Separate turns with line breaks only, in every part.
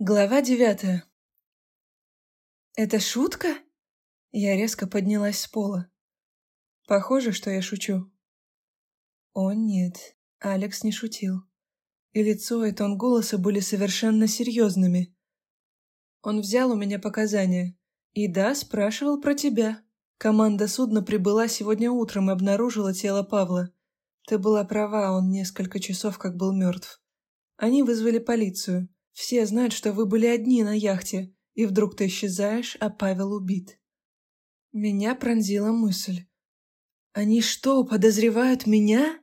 Глава девятая. «Это шутка?» Я резко поднялась с пола. Похоже, что я шучу. О нет, Алекс не шутил. И лицо, и тон голоса были совершенно серьезными. Он взял у меня показания. И да, спрашивал про тебя. Команда судна прибыла сегодня утром и обнаружила тело Павла. Ты была права, он несколько часов как был мертв. Они вызвали полицию. Все знают, что вы были одни на яхте, и вдруг ты исчезаешь, а Павел убит. Меня пронзила мысль. Они что, подозревают меня?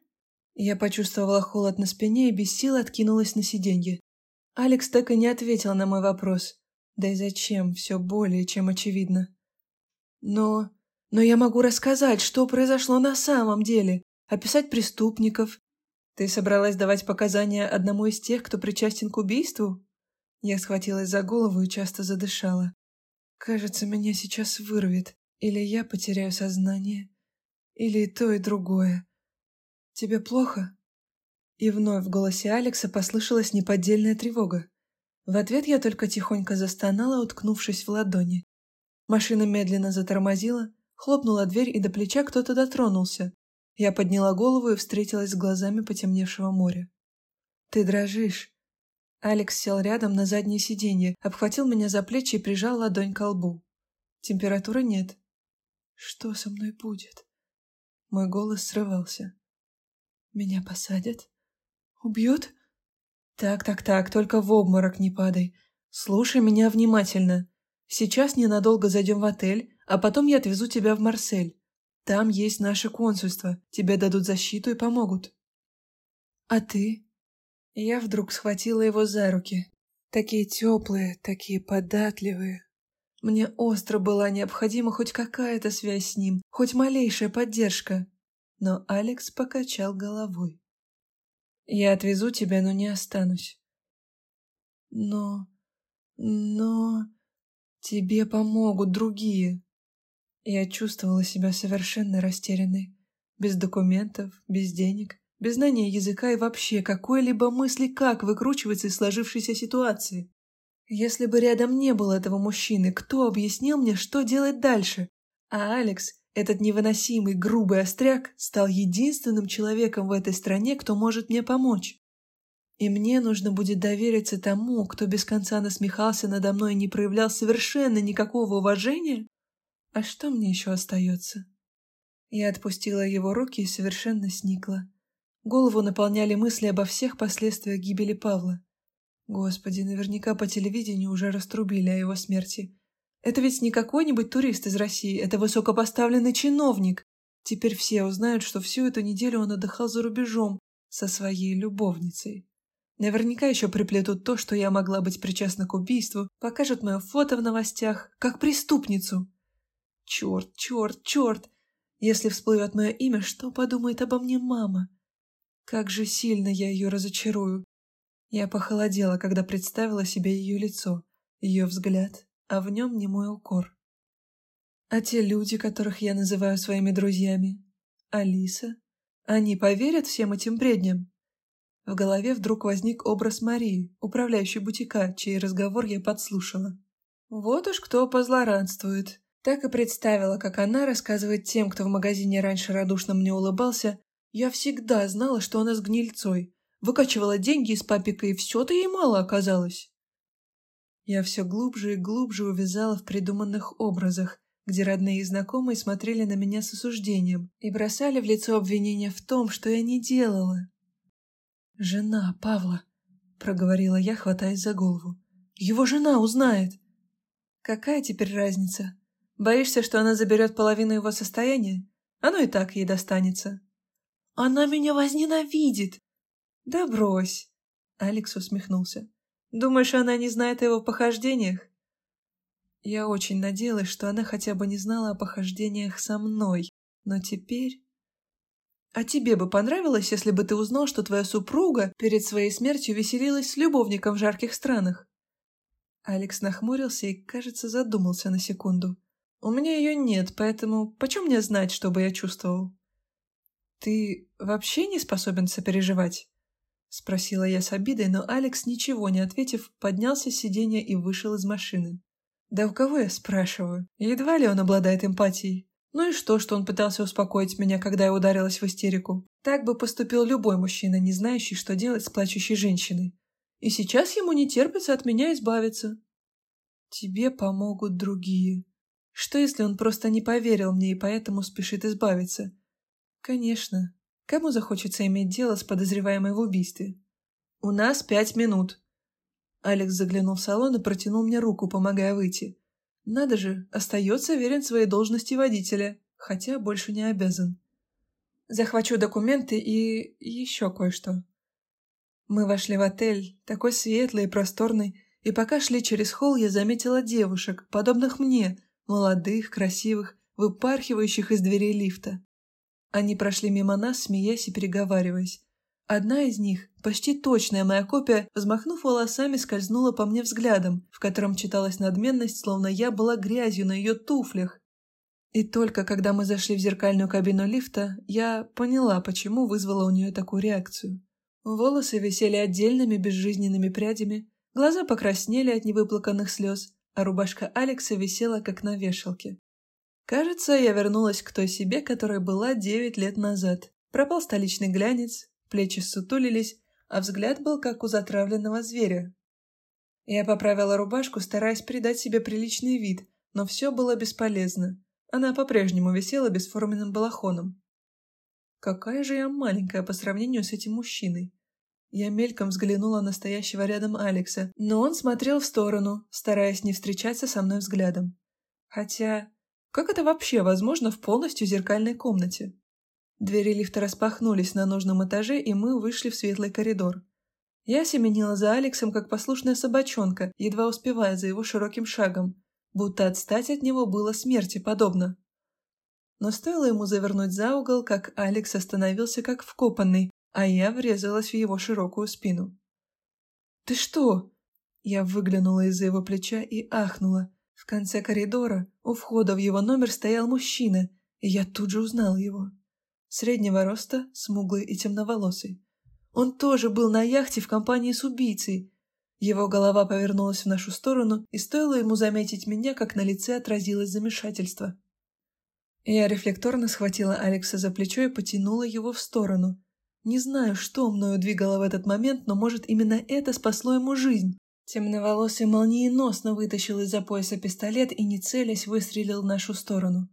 Я почувствовала холод на спине и без сил откинулась на сиденье. Алекс так и не ответил на мой вопрос. Да и зачем, все более чем очевидно. Но... но я могу рассказать, что произошло на самом деле, описать преступников, «Ты собралась давать показания одному из тех, кто причастен к убийству?» Я схватилась за голову и часто задышала. «Кажется, меня сейчас вырвет. Или я потеряю сознание, или и то, и другое. Тебе плохо?» И вновь в голосе Алекса послышалась неподдельная тревога. В ответ я только тихонько застонала, уткнувшись в ладони. Машина медленно затормозила, хлопнула дверь, и до плеча кто-то дотронулся. Я подняла голову и встретилась с глазами потемневшего моря. «Ты дрожишь». Алекс сел рядом на заднее сиденье, обхватил меня за плечи и прижал ладонь к лбу. Температуры нет. «Что со мной будет?» Мой голос срывался. «Меня посадят? Убьют?» «Так, так, так, только в обморок не падай. Слушай меня внимательно. Сейчас ненадолго зайдем в отель, а потом я отвезу тебя в Марсель. Там есть наше консульство. Тебе дадут защиту и помогут. А ты? Я вдруг схватила его за руки. Такие теплые, такие податливые. Мне остро была необходима хоть какая-то связь с ним, хоть малейшая поддержка. Но Алекс покачал головой. «Я отвезу тебя, но не останусь». «Но... но... тебе помогут другие», я чувствовала себя совершенно растерянной. Без документов, без денег, без знания языка и вообще какой-либо мысли, как выкручиваться из сложившейся ситуации. Если бы рядом не было этого мужчины, кто объяснил мне, что делать дальше? А Алекс, этот невыносимый, грубый остряк, стал единственным человеком в этой стране, кто может мне помочь. И мне нужно будет довериться тому, кто без конца насмехался надо мной и не проявлял совершенно никакого уважения? А что мне еще остается? Я отпустила его руки и совершенно сникла. Голову наполняли мысли обо всех последствиях гибели Павла. Господи, наверняка по телевидению уже раструбили о его смерти. Это ведь не какой-нибудь турист из России, это высокопоставленный чиновник. Теперь все узнают, что всю эту неделю он отдыхал за рубежом со своей любовницей. Наверняка еще приплетут то, что я могла быть причастна к убийству, покажут мое фото в новостях, как преступницу. Черт, черт, черт! Если всплывет мое имя, что подумает обо мне мама? Как же сильно я ее разочарую. Я похолодела, когда представила себе ее лицо, ее взгляд, а в нем не мой укор. А те люди, которых я называю своими друзьями? Алиса? Они поверят всем этим бредням? В голове вдруг возник образ Марии, управляющей бутика, чей разговор я подслушала. Вот уж кто позлорадствует. Так и представила, как она рассказывает тем, кто в магазине раньше радушно мне улыбался. Я всегда знала, что она с гнильцой. Выкачивала деньги из папика, и все-то ей мало оказалось. Я все глубже и глубже увязала в придуманных образах, где родные и знакомые смотрели на меня с осуждением и бросали в лицо обвинения в том, что я не делала. «Жена Павла», — проговорила я, хватаясь за голову. «Его жена узнает». «Какая теперь разница?» Боишься, что она заберет половину его состояния? Оно и так ей достанется. Она меня возненавидит. Да брось. Алекс усмехнулся. Думаешь, она не знает о его похождениях? Я очень надеялась, что она хотя бы не знала о похождениях со мной, но теперь... А тебе бы понравилось, если бы ты узнал, что твоя супруга перед своей смертью веселилась с любовником в жарких странах? Алекс нахмурился и, кажется, задумался на секунду. У меня ее нет, поэтому почем мне знать, что бы я чувствовал? Ты вообще не способен сопереживать? Спросила я с обидой, но Алекс, ничего не ответив, поднялся с сиденья и вышел из машины. Да у кого я спрашиваю? Едва ли он обладает эмпатией. Ну и что, что он пытался успокоить меня, когда я ударилась в истерику? Так бы поступил любой мужчина, не знающий, что делать с плачущей женщиной. И сейчас ему не терпится от меня избавиться. Тебе помогут другие. Что, если он просто не поверил мне и поэтому спешит избавиться? Конечно, Кому захочется иметь дело с подозреваемой в убийстве? У нас пять минут. Алекс заглянул в салон и протянул мне руку, помогая выйти. Надо же, остается верен своей должности водителя, хотя больше не обязан. Захвачу документы и еще кое-что. Мы вошли в отель, такой светлый и просторный, и пока шли через холл, я заметила девушек, подобных мне, молодых, красивых, выпархивающих из дверей лифта. Они прошли мимо нас, смеясь и переговариваясь. Одна из них, почти точная моя копия, взмахнув волосами, скользнула по мне взглядом, в котором читалась надменность, словно я была грязью на ее туфлях. И только когда мы зашли в зеркальную кабину лифта, я поняла, почему вызвала у нее такую реакцию. Волосы висели отдельными безжизненными прядями, глаза покраснели от невыплаканных слез, а рубашка Алекса висела, как на вешалке. Кажется, я вернулась к той себе, которая была девять лет назад. Пропал столичный глянец, плечи сутулились, а взгляд был как у затравленного зверя. Я поправила рубашку, стараясь придать себе приличный вид, но все было бесполезно. Она по-прежнему висела бесформенным балахоном. Какая же я маленькая по сравнению с этим мужчиной. Я мельком взглянула на стоящего рядом Алекса, но он смотрел в сторону, стараясь не встречаться со мной взглядом. Хотя как это вообще возможно в полностью зеркальной комнате? Двери лифта распахнулись на нужном этаже, и мы вышли в светлый коридор. Я семенила за Алексом, как послушная собачонка, едва успевая за его широким шагом, будто отстать от него было смерти подобно. Но стоило ему завернуть за угол, как Алекс остановился как вкопанный, а я врезалась в его широкую спину. «Ты что?» Я выглянула из-за его плеча и ахнула. В конце коридора, у входа в его номер стоял мужчина, и я тут же узнал его. Среднего роста, смуглый и темноволосый. Он тоже был на яхте в компании с убийцей. Его голова повернулась в нашу сторону, и стоило ему заметить меня, как на лице отразилось замешательство. Я рефлекторно схватила Алекса за плечо и потянула его в сторону. Не знаю, что мною двигало в этот момент, но, может, именно это спасло ему жизнь. Темноволосый молниеносно вытащил из-за пояса пистолет и, не целясь, выстрелил в нашу сторону.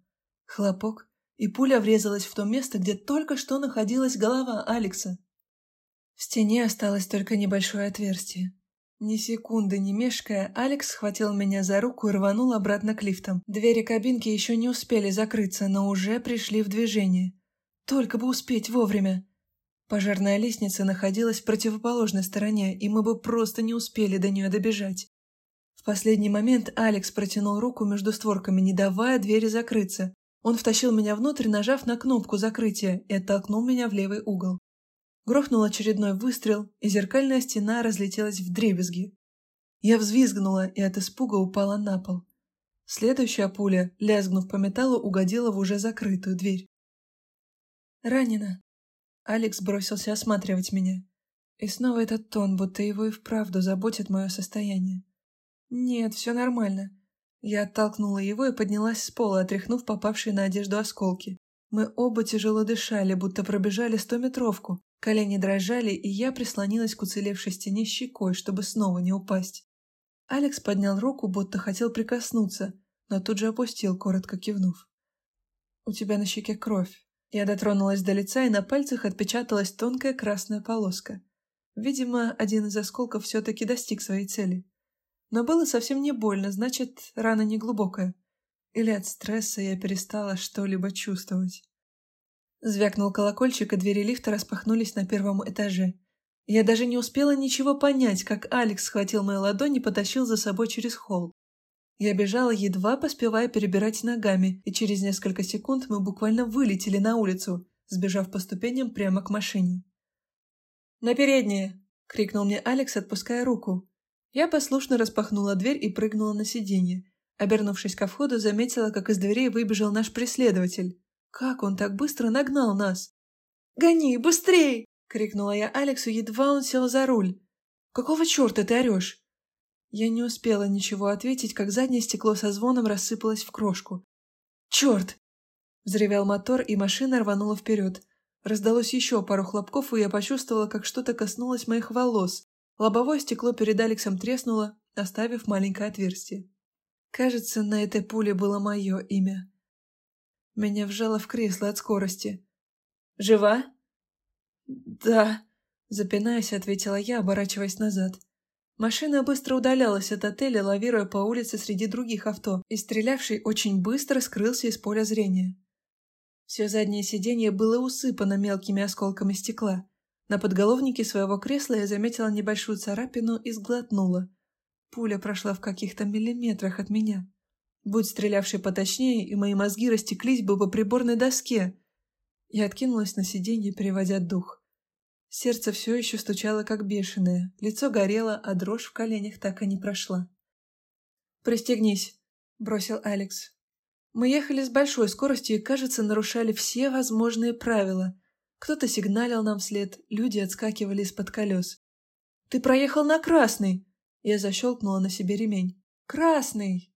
Хлопок, и пуля врезалась в то место, где только что находилась голова Алекса. В стене осталось только небольшое отверстие. Ни секунды не мешкая, Алекс схватил меня за руку и рванул обратно к лифтам. Двери кабинки еще не успели закрыться, но уже пришли в движение. Только бы успеть вовремя. Пожарная лестница находилась в противоположной стороне, и мы бы просто не успели до нее добежать. В последний момент Алекс протянул руку между створками, не давая двери закрыться. Он втащил меня внутрь, нажав на кнопку закрытия, и оттолкнул меня в левый угол. Грохнул очередной выстрел, и зеркальная стена разлетелась в дребезги. Я взвизгнула и от испуга упала на пол. Следующая пуля, лязгнув по металлу, угодила в уже закрытую дверь. «Ранена», Алекс бросился осматривать меня. И снова этот тон, будто его и вправду заботит мое состояние. «Нет, все нормально». Я оттолкнула его и поднялась с пола, отряхнув попавшие на одежду осколки. Мы оба тяжело дышали, будто пробежали стометровку. Колени дрожали, и я прислонилась к уцелевшей стене щекой, чтобы снова не упасть. Алекс поднял руку, будто хотел прикоснуться, но тут же опустил, коротко кивнув. «У тебя на щеке кровь. Я дотронулась до лица, и на пальцах отпечаталась тонкая красная полоска. Видимо, один из осколков все-таки достиг своей цели. Но было совсем не больно, значит, рана не глубокая. Или от стресса я перестала что-либо чувствовать. Звякнул колокольчик, и двери лифта распахнулись на первом этаже. Я даже не успела ничего понять, как Алекс схватил мою ладонь и потащил за собой через холл. Я бежала, едва поспевая перебирать ногами, и через несколько секунд мы буквально вылетели на улицу, сбежав по ступеням прямо к машине. «На переднее!» — крикнул мне Алекс, отпуская руку. Я послушно распахнула дверь и прыгнула на сиденье. Обернувшись ко входу, заметила, как из дверей выбежал наш преследователь. Как он так быстро нагнал нас? «Гони, быстрей!» крикнула я Алексу, едва он сел за руль. «Какого черта ты орешь?» Я не успела ничего ответить, как заднее стекло со звоном рассыпалось в крошку. «Черт!» Взревел мотор, и машина рванула вперед. Раздалось еще пару хлопков, и я почувствовала, как что-то коснулось моих волос. Лобовое стекло перед Алексом треснуло, оставив маленькое отверстие. Кажется, на этой пуле было мое имя. Меня вжало в кресло от скорости. «Жива?» «Да», — запинаясь, ответила я, оборачиваясь назад. Машина быстро удалялась от отеля, лавируя по улице среди других авто, и стрелявший очень быстро скрылся из поля зрения. Все заднее сиденье было усыпано мелкими осколками стекла. На подголовнике своего кресла я заметила небольшую царапину и сглотнула. Пуля прошла в каких-то миллиметрах от меня. Будь стрелявший поточнее, и мои мозги растеклись бы по приборной доске. Я откинулась на сиденье, переводя дух. Сердце все еще стучало как бешеное, лицо горело, а дрожь в коленях так и не прошла. «Пристегнись», — бросил Алекс. Мы ехали с большой скоростью и, кажется, нарушали все возможные правила. Кто-то сигналил нам вслед, люди отскакивали из-под колес. «Ты проехал на красный!» Я защелкнула на себе ремень. «Красный!»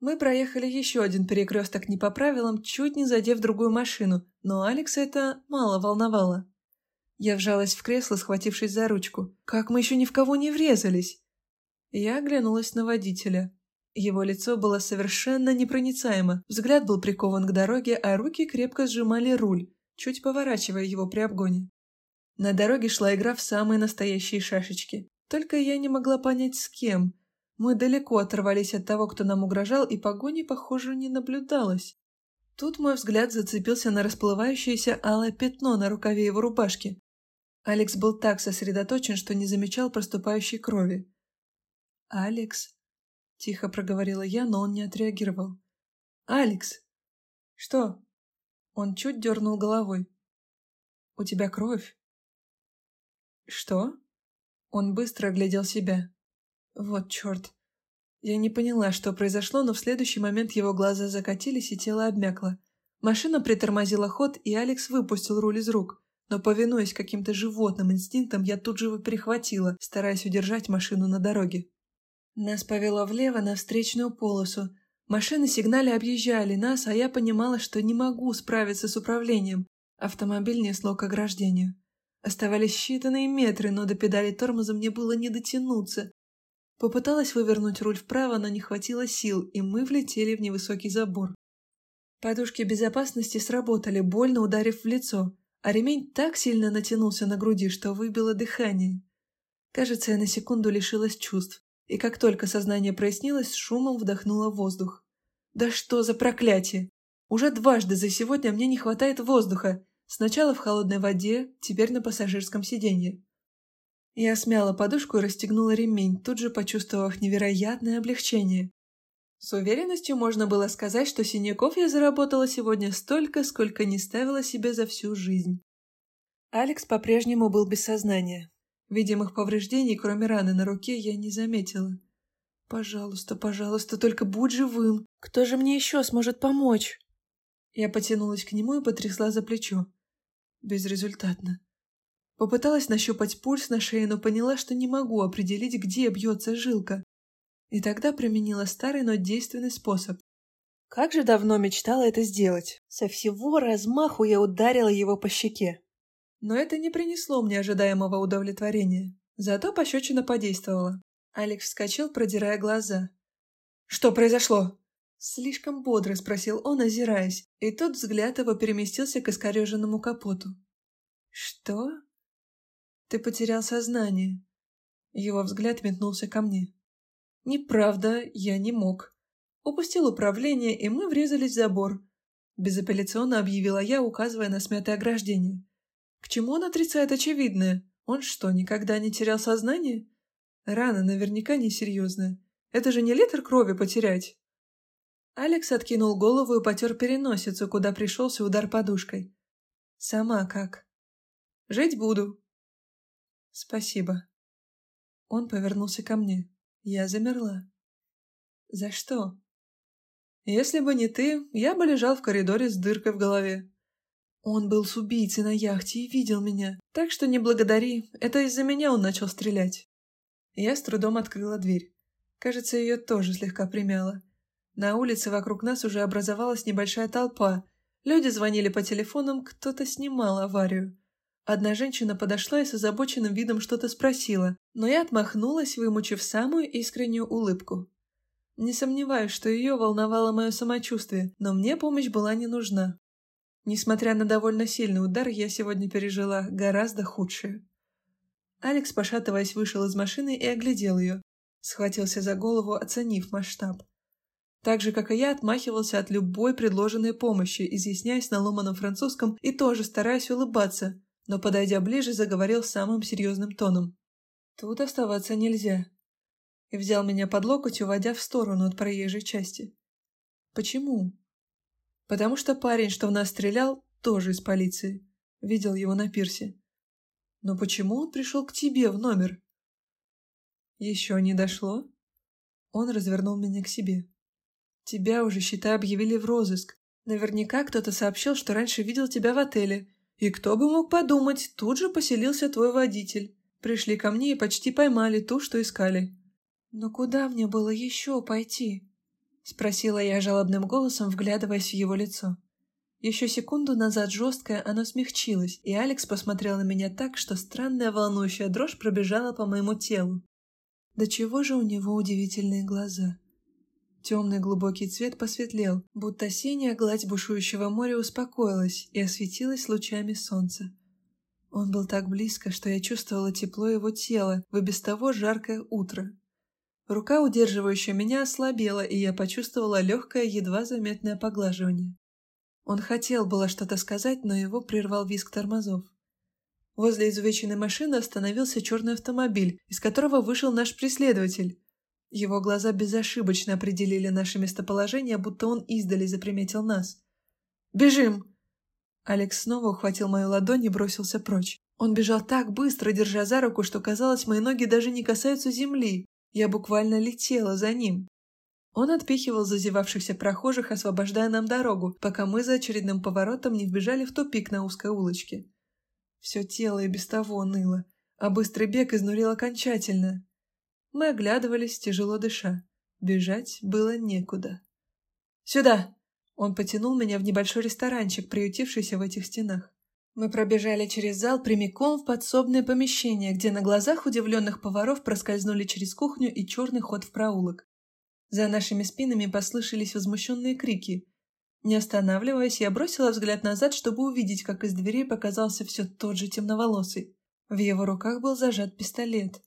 Мы проехали еще один перекресток не по правилам, чуть не задев другую машину, но Алекса это мало волновало. Я вжалась в кресло, схватившись за ручку. Как мы еще ни в кого не врезались? Я оглянулась на водителя. Его лицо было совершенно непроницаемо, взгляд был прикован к дороге, а руки крепко сжимали руль, чуть поворачивая его при обгоне. На дороге шла игра в самые настоящие шашечки. Только я не могла понять, с кем. Мы далеко оторвались от того, кто нам угрожал, и погони, похоже, не наблюдалось. Тут мой взгляд зацепился на расплывающееся алое пятно на рукаве его рубашки. Алекс был так сосредоточен, что не замечал проступающей крови. «Алекс?» — тихо проговорила я, но он не отреагировал. «Алекс!» «Что?» Он чуть дернул головой. «У тебя кровь». «Что?» Он быстро оглядел себя. «Вот черт!» Я не поняла, что произошло, но в следующий момент его глаза закатились и тело обмякло. Машина притормозила ход, и Алекс выпустил руль из рук но, повинуясь каким-то животным инстинктам, я тут же его перехватила, стараясь удержать машину на дороге. Нас повело влево на встречную полосу. Машины сигнали объезжали нас, а я понимала, что не могу справиться с управлением. Автомобиль несло к ограждению. Оставались считанные метры, но до педали тормоза мне было не дотянуться. Попыталась вывернуть руль вправо, но не хватило сил, и мы влетели в невысокий забор. Подушки безопасности сработали, больно ударив в лицо а ремень так сильно натянулся на груди, что выбило дыхание. Кажется, я на секунду лишилась чувств, и как только сознание прояснилось, шумом вдохнула воздух. Да что за проклятие! Уже дважды за сегодня мне не хватает воздуха. Сначала в холодной воде, теперь на пассажирском сиденье. Я смяла подушку и расстегнула ремень, тут же почувствовав невероятное облегчение. С уверенностью можно было сказать, что синяков я заработала сегодня столько, сколько не ставила себе за всю жизнь. Алекс по-прежнему был без сознания. Видимых повреждений, кроме раны на руке, я не заметила. «Пожалуйста, пожалуйста, только будь живым! Кто же мне еще сможет помочь?» Я потянулась к нему и потрясла за плечо. Безрезультатно. Попыталась нащупать пульс на шее, но поняла, что не могу определить, где бьется жилка. И тогда применила старый, но действенный способ. Как же давно мечтала это сделать. Со всего размаху я ударила его по щеке. Но это не принесло мне ожидаемого удовлетворения. Зато пощечина подействовала. Алекс вскочил, продирая глаза. «Что произошло?» Слишком бодро спросил он, озираясь, и тут взгляд его переместился к искореженному капоту. «Что?» «Ты потерял сознание». Его взгляд метнулся ко мне. Неправда, я не мог. Упустил управление, и мы врезались в забор. Безапелляционно объявила я, указывая на смятое ограждение. К чему он отрицает очевидное? Он что, никогда не терял сознание? Рана наверняка несерьезная. Это же не литр крови потерять. Алекс откинул голову и потер переносицу, куда пришелся удар подушкой. «Сама как?» «Жить буду». «Спасибо». Он повернулся ко мне. Я замерла. За что? Если бы не ты, я бы лежал в коридоре с дыркой в голове. Он был с убийцей на яхте и видел меня, так что не благодари, это из-за меня он начал стрелять. Я с трудом открыла дверь. Кажется, ее тоже слегка примяло. На улице вокруг нас уже образовалась небольшая толпа. Люди звонили по телефонам, кто-то снимал аварию. Одна женщина подошла и с озабоченным видом что-то спросила, но я отмахнулась, вымучив самую искреннюю улыбку. Не сомневаюсь, что ее волновало мое самочувствие, но мне помощь была не нужна. Несмотря на довольно сильный удар, я сегодня пережила гораздо худшее. Алекс, пошатываясь, вышел из машины и оглядел ее. Схватился за голову, оценив масштаб. Так же, как и я, отмахивался от любой предложенной помощи, изъясняясь на ломаном французском и тоже стараясь улыбаться, но, подойдя ближе, заговорил самым серьезным тоном. «Тут оставаться нельзя». И взял меня под локоть, уводя в сторону от проезжей части. «Почему?» «Потому что парень, что в нас стрелял, тоже из полиции. Видел его на пирсе». «Но почему он пришел к тебе в номер?» «Еще не дошло?» Он развернул меня к себе. «Тебя уже, считай, объявили в розыск. Наверняка кто-то сообщил, что раньше видел тебя в отеле, и кто бы мог подумать, тут же поселился твой водитель. Пришли ко мне и почти поймали ту, что искали. «Но куда мне было еще пойти?» — спросила я жалобным голосом, вглядываясь в его лицо. Еще секунду назад жесткое оно смягчилось, и Алекс посмотрел на меня так, что странная волнующая дрожь пробежала по моему телу. Да чего же у него удивительные глаза? Темный глубокий цвет посветлел, будто синяя гладь бушующего моря успокоилась и осветилась лучами солнца. Он был так близко, что я чувствовала тепло его тела в и без того жаркое утро. Рука, удерживающая меня, ослабела, и я почувствовала легкое, едва заметное поглаживание. Он хотел было что-то сказать, но его прервал визг тормозов. Возле изувеченной машины остановился черный автомобиль, из которого вышел наш преследователь. Его глаза безошибочно определили наше местоположение, будто он издали заприметил нас. «Бежим!» Алекс снова ухватил мою ладонь и бросился прочь. Он бежал так быстро, держа за руку, что казалось, мои ноги даже не касаются земли. Я буквально летела за ним. Он отпихивал зазевавшихся прохожих, освобождая нам дорогу, пока мы за очередным поворотом не вбежали в тупик на узкой улочке. Все тело и без того ныло, а быстрый бег изнурил окончательно. Мы оглядывались, тяжело дыша. Бежать было некуда. «Сюда!» Он потянул меня в небольшой ресторанчик, приютившийся в этих стенах. Мы пробежали через зал прямиком в подсобное помещение, где на глазах удивленных поваров проскользнули через кухню и черный ход в проулок. За нашими спинами послышались возмущенные крики. Не останавливаясь, я бросила взгляд назад, чтобы увидеть, как из дверей показался все тот же темноволосый. В его руках был зажат пистолет.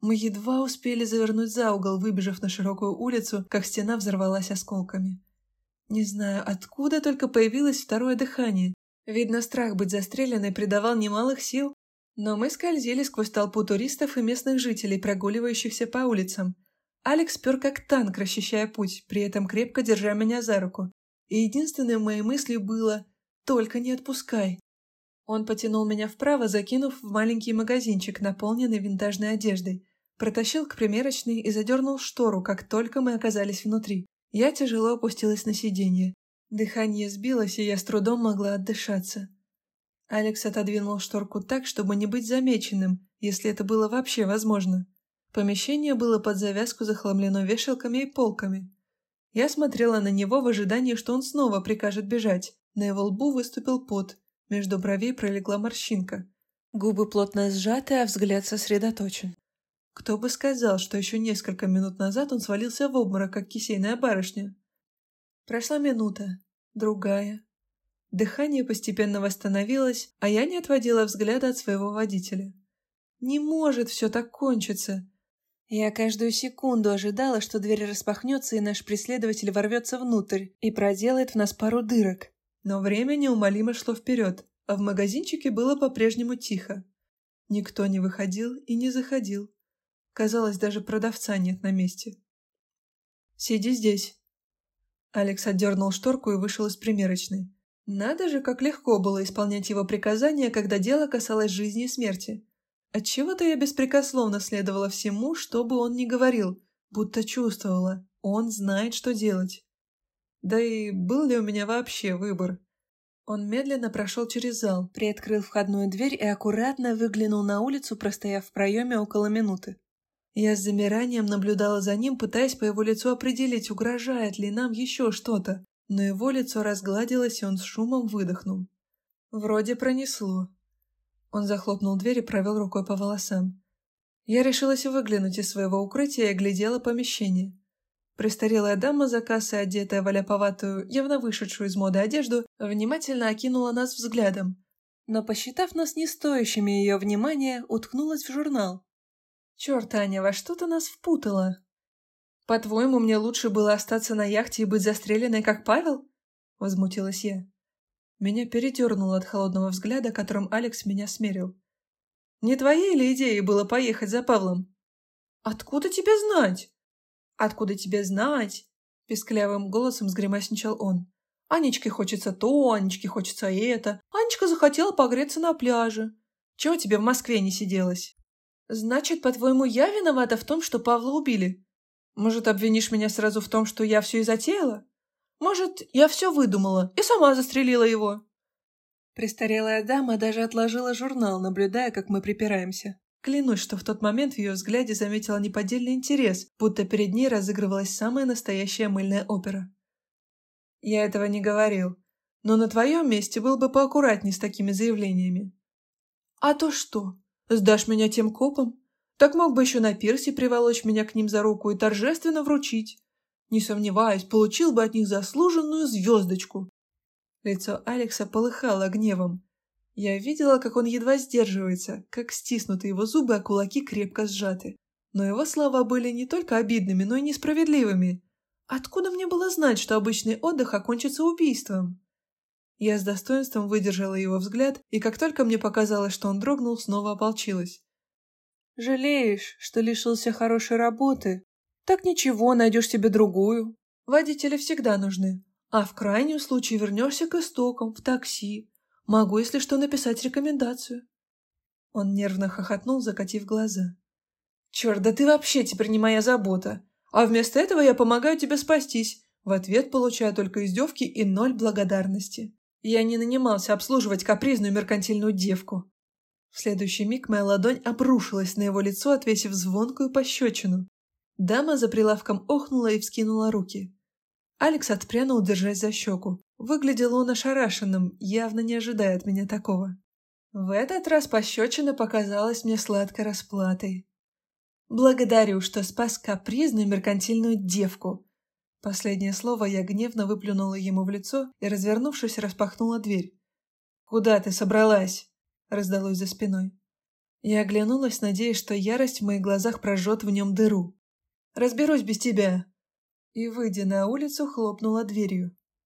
Мы едва успели завернуть за угол, выбежав на широкую улицу, как стена взорвалась осколками. Не знаю, откуда только появилось второе дыхание. Видно, страх быть застреленной придавал немалых сил. Но мы скользили сквозь толпу туристов и местных жителей, прогуливающихся по улицам. Алекс пер как танк, расчищая путь, при этом крепко держа меня за руку. И единственной моей мыслью было «Только не отпускай». Он потянул меня вправо, закинув в маленький магазинчик, наполненный винтажной одеждой. Протащил к примерочной и задернул штору, как только мы оказались внутри. Я тяжело опустилась на сиденье. Дыхание сбилось, и я с трудом могла отдышаться. Алекс отодвинул шторку так, чтобы не быть замеченным, если это было вообще возможно. Помещение было под завязку захламлено вешалками и полками. Я смотрела на него в ожидании, что он снова прикажет бежать. На его лбу выступил пот, между бровей пролегла морщинка. Губы плотно сжаты, а взгляд сосредоточен. Кто бы сказал, что еще несколько минут назад он свалился в обморок, как кисейная барышня. Прошла минута, другая. Дыхание постепенно восстановилось, а я не отводила взгляда от своего водителя. Не может все так кончиться. Я каждую секунду ожидала, что дверь распахнется, и наш преследователь ворвется внутрь и проделает в нас пару дырок. Но время неумолимо шло вперед, а в магазинчике было по-прежнему тихо. Никто не выходил и не заходил. Казалось, даже продавца нет на месте. «Сиди здесь». Алекс отдернул шторку и вышел из примерочной. Надо же, как легко было исполнять его приказания, когда дело касалось жизни и смерти. Отчего-то я беспрекословно следовала всему, что бы он ни говорил, будто чувствовала, он знает, что делать. Да и был ли у меня вообще выбор? Он медленно прошел через зал, приоткрыл входную дверь и аккуратно выглянул на улицу, простояв в проеме около минуты. Я с замиранием наблюдала за ним, пытаясь по его лицу определить, угрожает ли нам еще что-то, но его лицо разгладилось, и он с шумом выдохнул. Вроде пронесло. Он захлопнул дверь и провел рукой по волосам. Я решилась выглянуть из своего укрытия и глядела помещение. Престарелая дама за кассой, одетая в аляповатую, явно вышедшую из моды одежду, внимательно окинула нас взглядом, но, посчитав нас не стоящими ее внимания, уткнулась в журнал. «Черт, Аня, во что ты нас впутала? По-твоему, мне лучше было остаться на яхте и быть застреленной, как Павел?» Возмутилась я. Меня передернуло от холодного взгляда, которым Алекс меня смерил. «Не твоей ли идеей было поехать за Павлом?» «Откуда тебе знать?» «Откуда тебе знать?» — песклявым голосом сгримасничал он. «Анечке хочется то, Анечке хочется это. Анечка захотела погреться на пляже. Чего тебе в Москве не сиделось?» «Значит, по-твоему, я виновата в том, что Павла убили? Может, обвинишь меня сразу в том, что я все и затеяла? Может, я все выдумала и сама застрелила его?» Престарелая дама даже отложила журнал, наблюдая, как мы припираемся. Клянусь, что в тот момент в ее взгляде заметила неподдельный интерес, будто перед ней разыгрывалась самая настоящая мыльная опера. Я этого не говорил, но на твоем месте был бы поаккуратней с такими заявлениями. А то что? Сдашь меня тем копам? Так мог бы еще на пирсе приволочь меня к ним за руку и торжественно вручить. Не сомневаюсь, получил бы от них заслуженную звездочку. Лицо Алекса полыхало гневом. Я видела, как он едва сдерживается, как стиснуты его зубы, а кулаки крепко сжаты. Но его слова были не только обидными, но и несправедливыми. Откуда мне было знать, что обычный отдых окончится убийством? Я с достоинством выдержала его взгляд, и как только мне показалось, что он дрогнул, снова ополчилась. «Жалеешь, что лишился хорошей работы? Так ничего, найдешь себе другую. Водители всегда нужны. А в крайнем случае вернешься к истокам, в такси, Могу, если что, написать рекомендацию». Он нервно хохотнул, закатив глаза. «Черт, да ты вообще теперь не моя забота. А вместо этого я помогаю тебе спастись. В ответ получаю только издевки и ноль благодарности. Я не нанимался обслуживать капризную меркантильную девку». В следующий миг моя ладонь обрушилась на его лицо, отвесив звонкую пощечину. Дама за прилавком охнула и вскинула руки. Алекс отпрянул, держась за щеку. Выглядел он ошарашенным, явно не ожидая от меня такого. В этот раз пощечина показалась мне сладкой расплатой. «Благодарю, что спас капризную меркантильную девку!» Последнее слово я гневно выплюнула ему в лицо и, развернувшись, распахнула дверь. «Куда ты собралась?» — раздалось за спиной. Я оглянулась, надеясь, что ярость в моих глазах прожжет в нем дыру. «Разберусь без тебя!» И, выйдя на улицу, хлопнула дверью.